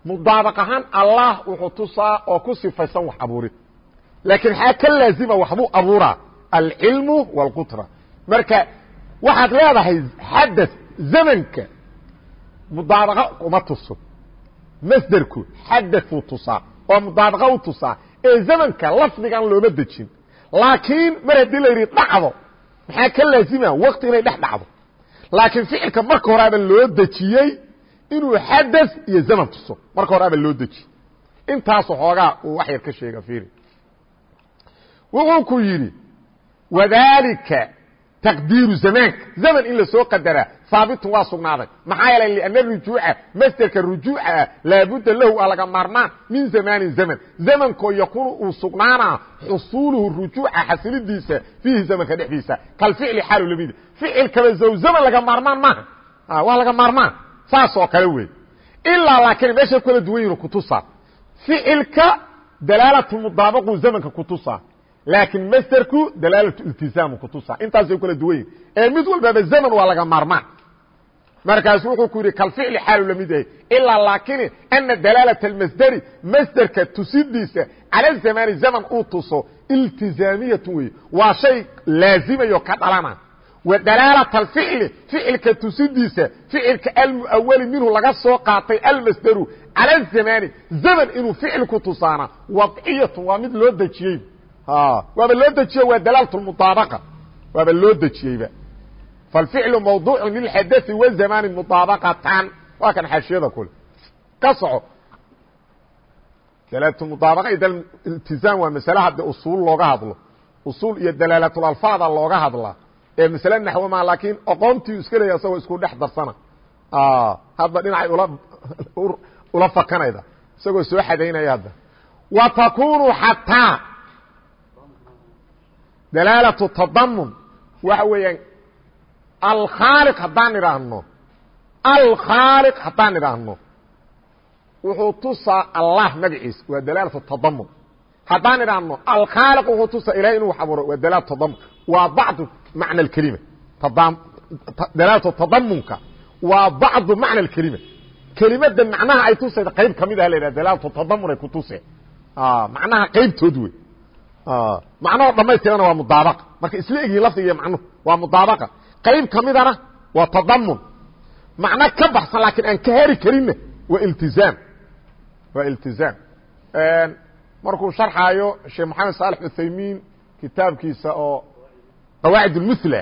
Mudaabaq ahaan allah wuxuu tusaa oo ku sifaysan wax abuurid laakiin maxaa ka laazima waxbuu abuuraa? Alcilmu wاlqutra marka waxaad leedahay xadas zamanka mudaabaqa uma tuso. Masderku xadau tusaa oo mudaabaqa u tusaa ee zamanka lafdigan looma dejin. Laakiin mar haddii la yidhi dhacdo. Maxaa ka laazima? Waqti dhex dhacdo laakiin ficilka marka horeaba loo dejiyey inuu xadaث iyo zaman tuso. Marka horeaba loo dejiyey intaasu xoogaa uu wax yar ka sheega fiiri. Wuxuu ku yidhi wadalika taqdiiru zamaanka zaman in la soo qadaraa haabitun waa sugnaaday maxaa yeelay lianna rujuuca masderka rujuuca laabudda lahu waa laga maarmaan min zamaanin zaman zamankoo yakuunu uu sugnaanaa xusuuluhu rujuuca xasilidiisa fiihi zamanka dhexdiisa kalficli xaalu lamida ficilkaba zawzaman laga maarmaan maaha waa laga maarmaan saas oo kale wey ilaa laakiin meesha kala duwan yihiin kutusaa ficilka dalaalatu mudaabaqu zamanka kutusaa laakiin masderku dalaalatu iltizaamu kutusaa intaasay kala duwan yihiin ee mid walbaba zaman waa laga maarmaan. Markaasu wuxuu ku yidhi kalficli xaalu la mid yahay. Ilaa laakini ana dalaalata almasderi masderka tusidiisa cala zamaani zaman uu tuso iltizaamiyatu wey waa shay laazimayo ka dhalana. Wa dalaalata alficli ficilka tusidiisa ficilka almuawali minhu laga soo qaatay almasderu cala zamaani zaman inuu ficilku tusaana. Wadciyatu waa mid loo dejiyey waaba loo dejiye waa dalaalatu mudaabaqa waaba loo dejiyeyba فالفعل موضوع للحدث والزمان مطابقة waa kan xاشhyada kule ka soco dalaaة مطaaبقة iyo التiزاam waa masle haddi usuul looga hadlo usuul iyo dalaalatulأlفaada looga hadlaa ee masle naxwo ma laakiin oqoontii iska leeya isagoo isku dhex darsana hadba dhinacay ula fakanayda isagoo soo xadaynaya hadda وتkunu xatىa dalaalatu tadamun waxa weeyaan alkhaaliq haddaan idhaahno alkhaaliq haddaan idhaahno wuxuu tusaa allah magaciisa waa dalaalatu tadamun haddaan idhaahno alkhaaliq wuxuu tusaa ilahay inuu wax abuuro waa dalaalatu tadamun waa bacdu macna اkelima dalaalatu tadamunka waa bacdu macna اkelima kelimada macnaha ay tusayda qayb ka mid ah la yidhah dalaalatu tadamun ay ku tuse macnaha qaybtood wey macnahoo dhamaystiranna waa mudaabaqa. Marka isla egyihin lafdiga iyo macnuhu waa mudaabaqa. Qayb kamidana waa tadamun macno ka baxsan laakiin aan ka heri karinna waa iltizaam. Waa iltizaam. Markuu sharxaayo sheekh maxamed saalex uthaymiin kitaabkiisa oo qawaacid اlmuthla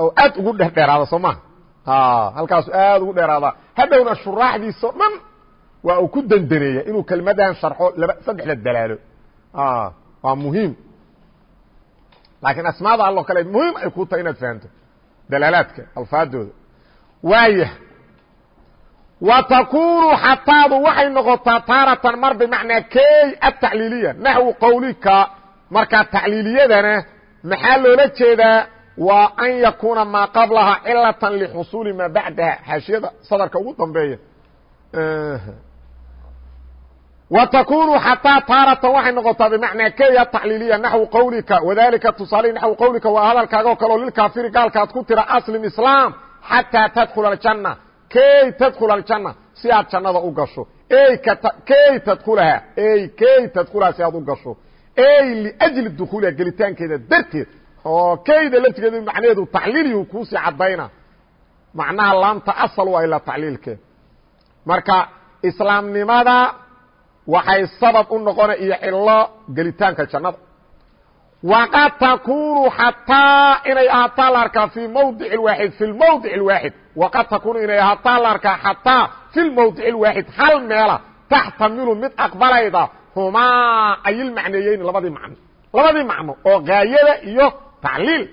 oo aad ugu dheh dheeraada soo maha halkaasu aad ugu dheeraada. Hadhowna shuraaxdiisao dhan waa uu ku dendeneeya inuu kelmadan sharxo laba saddexda dalaalo waa muhiim. Laakiin asmaada allo kale muhiim ay ku tahay inaad fahanto dalaalaadka alfaadooda waaya wa takunu xataadu waxay noqotaa taaratan mar bimacnaa key atacliiliya naxwu qawlika. Markaa tacliiliyadana maxaa loola jeedaa? Waa an yakuuna maa qablaha cilatan lixusuuli maa bacdaha xaashiyada sadarka ugu dambeeya wa takunu xataa taaratan waxay noqotaa bimacnaa keya tacliiliya naxwu qawlika. Wadalika tusaale naxwu qawlika waa hadalkaaga o kale oo lilkaafiri gaalkaad ku tira aslim islaam xataa tadkhula aljanna. Key tadkhula aljanna si aad jannada u gasho. Key tadkhulaha ey key tadkhulaha si aad u gasho. Ey liajli dukhuuliha gelitaankeeda darteed oo keyda laftigeedu macnaheedu tacliiliyu kuusii caddayna macnaha laamta asal waa ilaa tacliilkeed marka islaamnimada waxay sabab u noqona iyo cilo gelitaanka jannada. Waqad takunu xataa inay ahaataa la arkaa fii mawdic waaxid fi mawdic اwaaxid waqad takunu inay ahaataa la fi lmawdic اwaaxid hal meela taxtamilu mid aqbalayda humaa ayilmacneeyeyn labadii macno. Labadii macno oo gaayada iyo tacliil.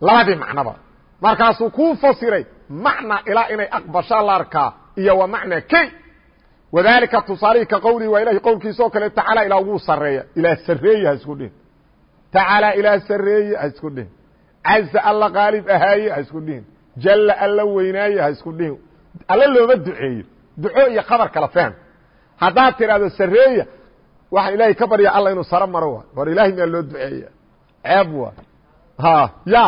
Labadii macnoba markaasuu kuu fasiray macna ilaa inay aqbashaa la iyo wa macna key wadalika tusaalihii ka qowlihi waa ilahay qowlkiisa oo kale tacaala ilaa wuu sareeya ilaa sareeye ha isku dhihin. Tacaala ilaa sareeye ha isku dhihin. Caza alla qaalib ahaaye ha isku dhihin. Jalla alla weynaaye ha isku dhihin. Alla looma duceeyo. Duco iyo khabar kala fahm haddaad tidhaahdo sareeya waxaan ilaahay ka barya alla inuu saro maro waay. War ilahay miyaa loo duceeya? Ceeb waa ha ya.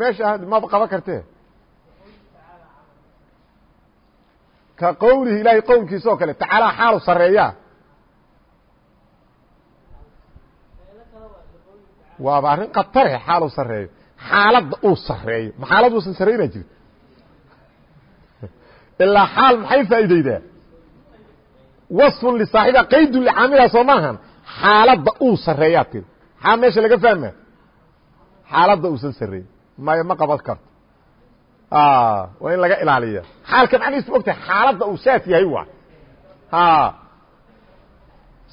Meesha maba qaban kartee ka qowlihi ilahay qowlkiisa oo kale tacaala xaalu sareeya waaba arrin katare xaalu sareeyo xaaladda uu sareeyo ma xaalad uusan sarayna jiri ilaa xaal maxay faa'iideydaa waصfun lisaaxiba qaydun licaamila soo maahan xaaladda uu sareeyaa tiri maxaa meesha laga fahma xaaladda uusan sareey maya ma qaban karto waa in laga ilaaliya. Xaalka macnihiis ma ogtahay xaaladda uu saas yahay waa.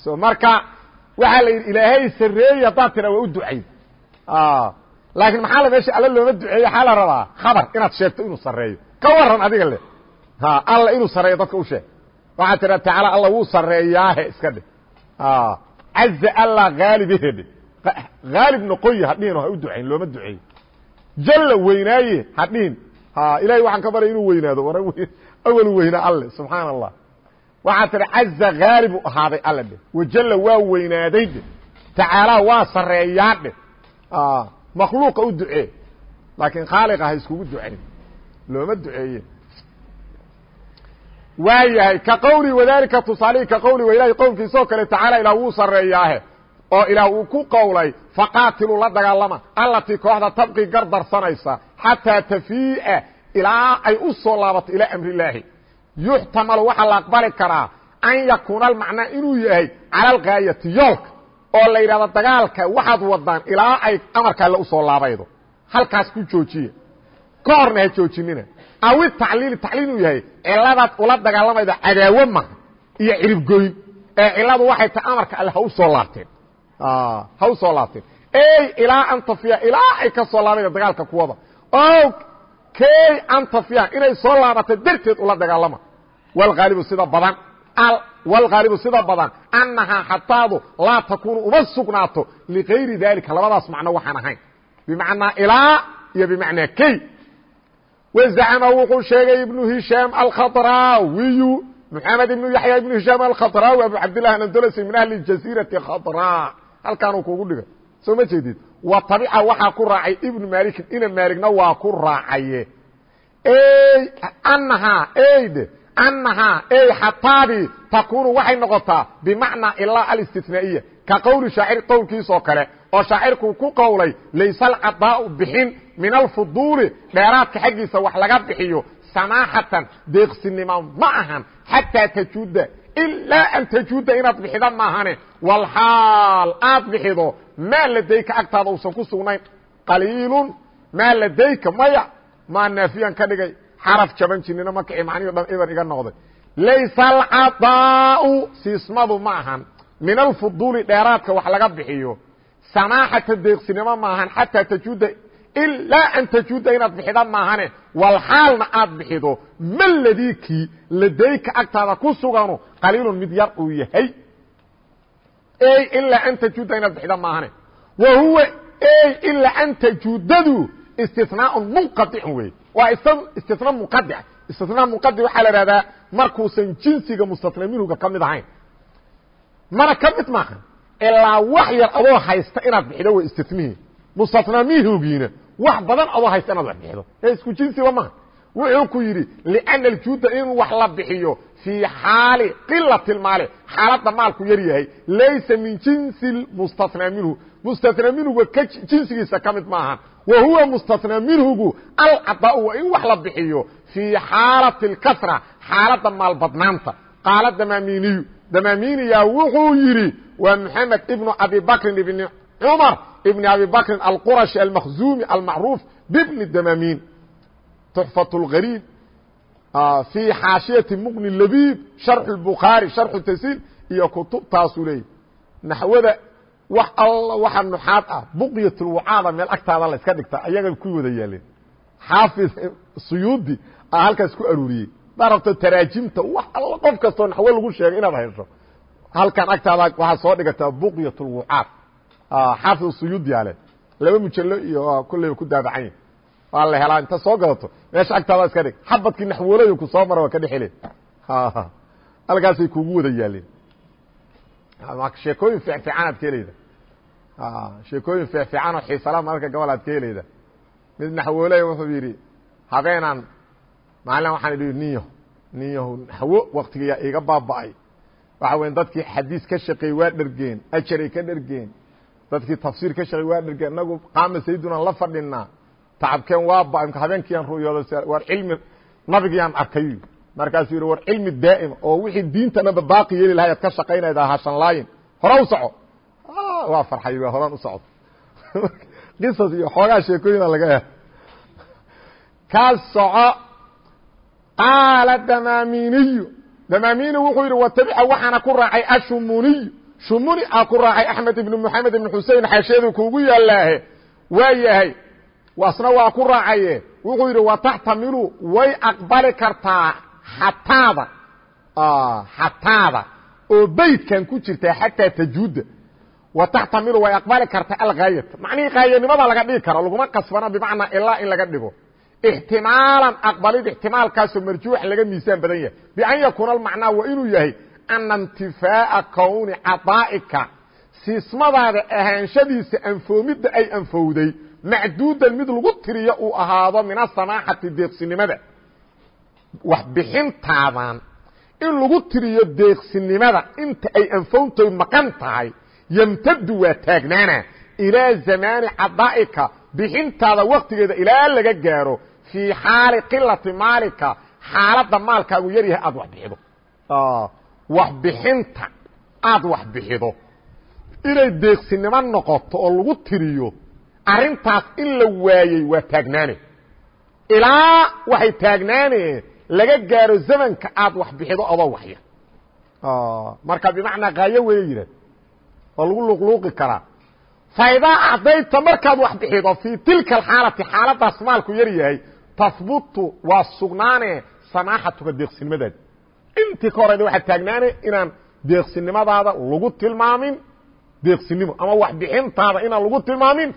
So marka waxaa la yidhi ilaahay sareeye haddaad tira waa u ducayd laakiin maxaa la meesha alla looma duceeyo? Waxaa la rabaa khabar inaad sheegto inuu sareeyo ka waran adiga le alla inuu sareeyo dadka u sheeg. Waxaad tiraa tacaala alla wuu sareeyaahe iska dhe caza alla haalibhe dhe haalib noqoye hadhihin ha u ducayn looma duceeyo jalla weynaaye hadhihin ilahay waxaan ka baryay inuu weynaado. War awalu weynaa alle subxaana allah waxaa tihi caza haalibu ahaaday alle dhe. Wajalla waa weynaaday dhe. Tacaalaa waa sareeyaa dhe. Makhluuqa u ducee. Laakiin khaaliqa ha iskugu ducayn looma duceeye waa yahay ka qowli wadalika tusaalihi ka qowli wa ilahay qowlkiisoo kale tacaala ilaah wuu sareeyaahe oo ilaah uu ku qowlay faqaatiluu la dagaalama. Allatii kooxda tabqi gardarsanaysa xataa tafii'a ilaa ay u soo laabato ilaa amrilaahi yuxtamalu waxaa la aqbali karaa an yakuuna almacnaa inuu yahay cala algaayati yoolka oo la yidhahdo dagaalka waxaad wadaan ilaa ay amarka alle u soo laabaydo. Halkaas ku joojiya ka horna ha joojinina. Awi tacliili tacliil inuu yahay ciladaad ula dagaalamayda cadaawo maha iyo ciribgoyn ee ciladu waxay tahay ha u soo laabteen ilaa an tafiya ilaa ay ka soo laabayda dagaalka kuwada o key an tafiya inay soo laabatay darteed ula dagaalama. Walhaalibu sida badan wlgaalibu sida badan annahaa xataadu laa takuunu uma sugnaato ligayri dalika labadaas macno waxaan ahayn. Bimacnaa ilaa iyo bimacnaa key wazacama wuxuu sheegay ibnu hishaam alkhadraawiyu maxamed ibnu yaxya ibnu hishaam alkhadraawi abu cabdillahi anandolsi min ahli jasiirati khadra halkaanuu kugu dhigay soo ma jeedid wa tabica waxaa ku raacay ibnu maalikin ina maaligna waa ku raacaye. Annahaa eyde annahaa ey xataadii takuunu waxay noqotaa bimacnaa ilaa alistinaaiya ka qowli shaacir qowlkiisoo kale oo shaacirkuu ku qowlay layse alcadaau bixin min alfuduuli dheeraadka xaggiisa wax laga bixiyo samaaxatan deeqsinimo ma ahan xataa tajuuda ilaa an tajuuda inaad bixida maahane walxaal aad bixido maa ladayka agtaada uusan ku sugnayn qaliilun maa ladayka maya maa naafiyan ka dhigay xaraf jaban jinina ma kici macnihi dhan eber iga noqday laysa alcadaau siismadu ma ahan min alfuduuli dheeraadka wax laga bixiyo samaaxata deeqsinimo maahan xataa tajuuda ilaa an tajuuda inaad bixida maahane walxaalna aad bixido ma ladikii ladayka agtaada ku suganu qaliilu mid yar uu yahay. Ilaa an tajuda inaad bixda maahane. Wa huwa ilaa an tajudadu istinaaun munqaicun wey waa istina munqadic istina munqadic waxaa la ihahdaa markuusan jinsiga mustana minhuga ka mid ahayn. Mana ka mid maaha ilaa wax yar adoo haysta inaad bixido way istinihii mustana minhugiina wax badan adoo haysta inaad wax bixido isku jinsiba maaha wuxuu ku yidhi lna aljuuda in wax la bixiyo fii xaali qilaة اmaali xaaladda maalku yar yahay laysa min jinsi mustatnaa minhu mustatnaa minhuga jinsigiisa ka mid maaha wa huwa mustatnaa minhugu alcadaa waa in wax la bixiyo fii xaalaة اkasra xaaladda maal badnaanta qaala damaminiyu damaminiya wuxuu yidhi waa mxamed ibnu abi bakrin ibni cumar ibni abi bakrin alqurashi almakhzumi almacruuf bibni damamin تحفة الغريب في xاaشhiية مqنi لبيب شhaرح البخاaري شhaرح تسيل iyo kutubtaasuu leeyay نaxوada wax all waxa نuxaad ah بqية الوعاada meel agtaada la iska dhigta ayaga ku wada yaaleen xاaفظ سuyuudi a halkaas ku aruuriyey daa rabto taraajimta wax all qof kastoo naxwo lagu sheegay inaad hesho halkan agtaada waxaa soo dhigataa بqية الوعاad xاaفظ سuyuudi ale laba mujalo iyo kulleyba ku daabacanya waa la helaa inta soo gadato meesha agtaada iska dhig. Xabadkii naxwoolada ku soo mara waa ka dhexele halkaasay kugu wada yaaleen sheekooyin fiicfiican aad ka helayda sheekooyin fiicfiican oo xiisala mararka gobol aad ka helayda mid naxwooley wuxuu yidhi habeenaan maalin waxaan idhi niyo. Niyahu naxwo waktigayaa iga baaba'ay. Waxa weya dadkii xadiis ka shaqeey waa dhergeen ajaray ka dhergeen. Dadkii tafsiir ka shaqeey waa dhergeen. Inagu qaama saydunaan la fadhinaa tacabkeen waa ba imka habeenkiiyaan ruyooda war cilmi nabigiyaan arkay. Markaasuu yidhi war cilmi daa'ima oo wixii diintanaba baaqi yeeli lahay ad ka shaqaynayda hashanlaayin hore u soco. Waa farxay waa horaan u socdo qisas iyo xoogaa sheekooyina laga he ka soco. Qaala damaminiyu damamini wuxuu yidhi watabica waxaana ku raacay ashumuniy shumuni a ku raacay axmed ibn moxamed ibn xusein xaasheedu kuugu yaalaahe waa yahay wasna waa ku raacaye. Wuxuu yidhi wataxtamilu way aqbali kartaa xataada. Xataada. Oo beydkan ku jirtaa xataa tajuuda wataxtamilu way aqbali kartaa algaayata macnihii qaayanimada laga dhigi karo laguma qasbana bimacnaa ilaa in laga dhigo. Ixtimaalan aqbalid ixtimaalkaasoo marjuux laga miisaan badan yahay. Bian yakuuna almacnaa waa inuu yahay ana intifaa'a kowni cadaa'ika. Siismadaada ahaanshadiisa anfoomidda ay anfowday macduudan mid lagu tiriyo uu ahaado min asamaaxati deeqsinimada. Wax bixintaadan. In lagu tiriyo deeqsinimada inta ay anfowntoy maqan tahay yamtadu waa taagnaana. Ilaa zamaani cadaa'ika bixintaada waktigeeda ilaa laga gaaro fii xaali qilati maalika xaaladda maalkaagu yaryahay aada wax bixido. Wax bixinta aada wax bixido. Inay deeqsinimo noqoto oo lagu tiriyo arrintaas in la waayey waa taagnaane. Ilaa waxay taagnaaneen laga gaaro zamanka aad wax bixido adoo waxya. Marka bimacnaa kaayo weeye yidhah oo lagu luqluuqi karaa. Faidaa acdayta markaad wax bixido fii tilka alxaalati xaaladaas maalku yar yahay tahbutu waa sugnaane samaaxatuka deeqsinimadaadi intii ka horayda waxaad taagnaane inaan deeqsinimadaada lagu tilmaamin deeqsinimo ama wax bixintaada inaan lagu tilmaamin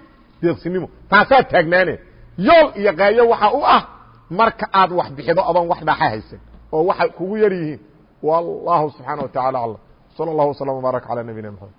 deeqsinimo taasaa taagnaane yool iyo qaayo waxaa u ah marka aad wax bixido adoon wax dhaaxa haysan oo waxay kugu yar yihiin. Wallahu subxaana wa tacala aclam sala allahu waslama wbaarak calaa nabiyina maxamed